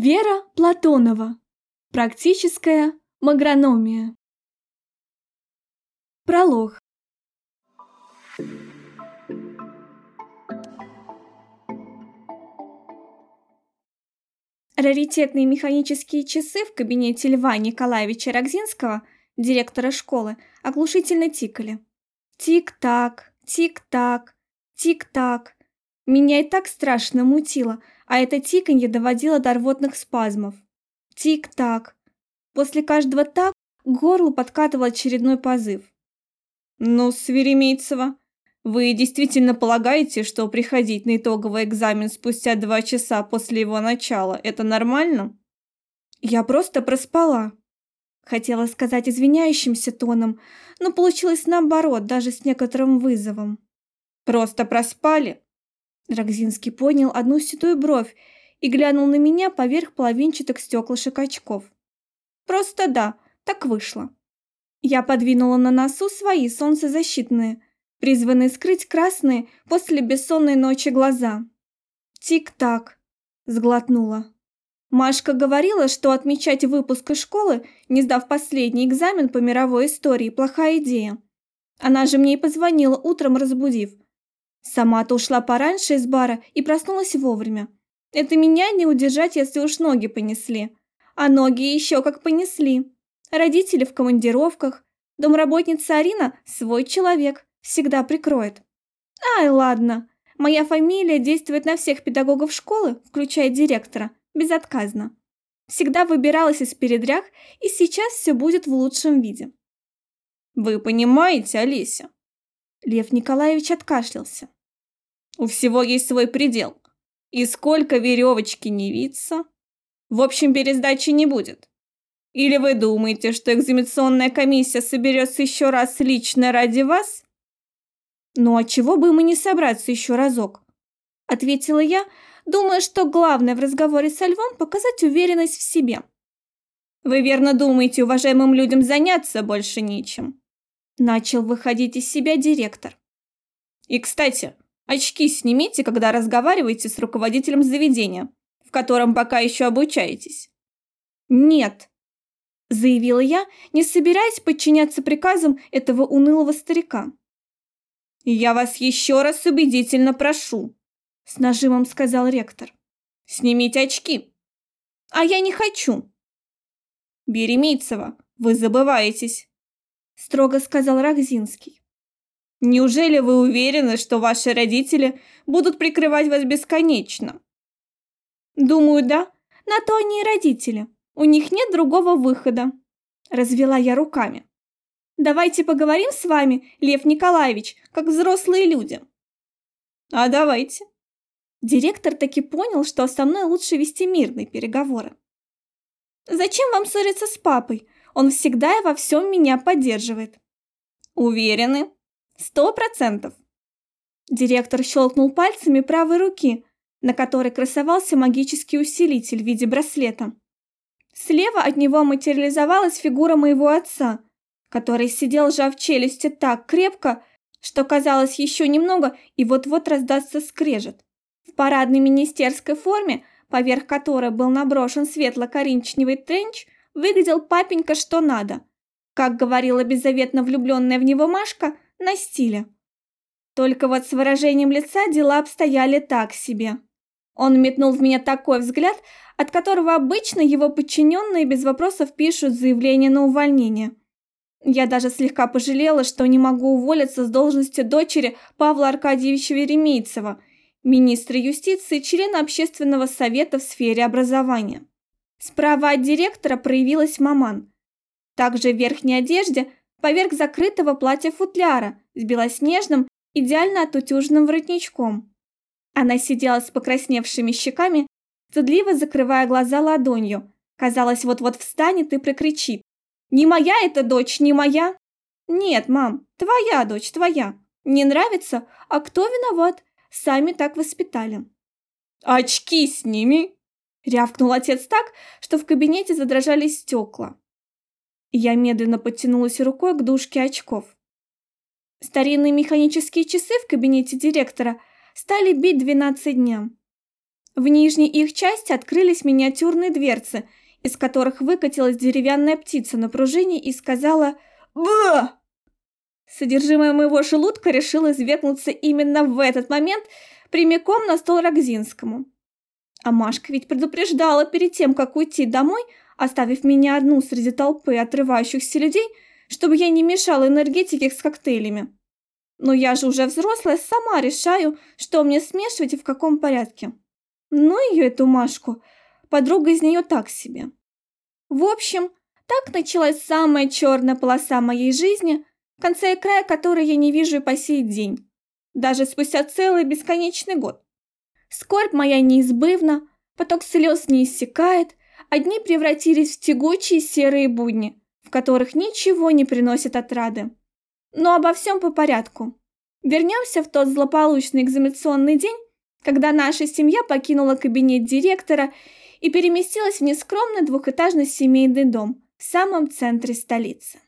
Вера Платонова. Практическая магрономия. Пролог. Раритетные механические часы в кабинете Льва Николаевича Рогзинского, директора школы, оглушительно тикали. Тик-так, тик-так, тик-так. Меня и так страшно мутило – а это тиканье доводило до рвотных спазмов. Тик-так. После каждого так к горлу подкатывал очередной позыв. «Ну, Сверемейцева, вы действительно полагаете, что приходить на итоговый экзамен спустя два часа после его начала – это нормально?» «Я просто проспала», – хотела сказать извиняющимся тоном, но получилось наоборот, даже с некоторым вызовом. «Просто проспали?» Рогзинский поднял одну седую бровь и глянул на меня поверх половинчатых стеклышек очков. «Просто да, так вышло». Я подвинула на носу свои солнцезащитные, призванные скрыть красные после бессонной ночи глаза. «Тик-так», — сглотнула. Машка говорила, что отмечать выпуск из школы, не сдав последний экзамен по мировой истории, плохая идея. Она же мне и позвонила утром, разбудив – Сама-то ушла пораньше из бара и проснулась вовремя. Это меня не удержать, если уж ноги понесли. А ноги еще как понесли. Родители в командировках. Домработница Арина – свой человек, всегда прикроет. Ай, ладно. Моя фамилия действует на всех педагогов школы, включая директора, безотказно. Всегда выбиралась из передряг, и сейчас все будет в лучшем виде. Вы понимаете, Олеся? Лев Николаевич откашлялся. У всего есть свой предел. И сколько веревочки не виться, в общем, пересдачи не будет. Или вы думаете, что экзаменационная комиссия соберется еще раз лично ради вас? Ну а чего бы мы не собраться еще разок? Ответила я, думая, что главное в разговоре со Львом показать уверенность в себе. Вы верно думаете, уважаемым людям заняться больше нечем? Начал выходить из себя директор. И, кстати, очки снимите, когда разговариваете с руководителем заведения, в котором пока еще обучаетесь. Нет, заявила я, не собираясь подчиняться приказам этого унылого старика. «Я вас еще раз убедительно прошу», — с нажимом сказал ректор. «Снимите очки». «А я не хочу». «Беремейцева, вы забываетесь строго сказал Рогзинский. Неужели вы уверены, что ваши родители будут прикрывать вас бесконечно? Думаю, да. На то они и родители. У них нет другого выхода. Развела я руками. Давайте поговорим с вами, Лев Николаевич, как взрослые люди. А давайте. Директор таки понял, что со мной лучше вести мирные переговоры. Зачем вам ссориться с папой? Он всегда и во всем меня поддерживает. Уверены? Сто процентов. Директор щелкнул пальцами правой руки, на которой красовался магический усилитель в виде браслета. Слева от него материализовалась фигура моего отца, который сидел, сжав челюсти так крепко, что казалось еще немного и вот-вот раздастся скрежет. В парадной министерской форме, поверх которой был наброшен светло-коричневый тренч, выглядел папенька что надо. Как говорила беззаветно влюбленная в него Машка, на стиле. Только вот с выражением лица дела обстояли так себе. Он метнул в меня такой взгляд, от которого обычно его подчиненные без вопросов пишут заявление на увольнение. Я даже слегка пожалела, что не могу уволиться с должности дочери Павла Аркадьевича Веремейцева, министра юстиции, члена общественного совета в сфере образования. Справа от директора проявилась маман. Также в верхней одежде, поверх закрытого платья-футляра с белоснежным, идеально отутюженным воротничком. Она сидела с покрасневшими щеками, стыдливо закрывая глаза ладонью. Казалось, вот-вот встанет и прокричит. «Не моя эта дочь, не моя!» «Нет, мам, твоя дочь, твоя. Не нравится? А кто виноват? Сами так воспитали». «Очки сними!» Рявкнул отец так, что в кабинете задрожали стекла. Я медленно подтянулась рукой к дужке очков. Старинные механические часы в кабинете директора стали бить 12 дням. В нижней их части открылись миниатюрные дверцы, из которых выкатилась деревянная птица на пружине и сказала «Ба!». Содержимое моего желудка решило извергнуться именно в этот момент прямиком на стол Рогзинскому. А Машка ведь предупреждала перед тем, как уйти домой, оставив меня одну среди толпы отрывающихся людей, чтобы я не мешала энергетике с коктейлями. Но я же уже взрослая, сама решаю, что мне смешивать и в каком порядке. Ну ее, эту Машку, подруга из нее так себе. В общем, так началась самая черная полоса моей жизни, конца и края которой я не вижу и по сей день, даже спустя целый бесконечный год. Скорбь моя неизбывна, поток слез не иссякает, одни превратились в тягучие серые будни, в которых ничего не приносит отрады. Но обо всем по порядку. Вернемся в тот злополучный экзаменационный день, когда наша семья покинула кабинет директора и переместилась в нескромный двухэтажный семейный дом в самом центре столицы.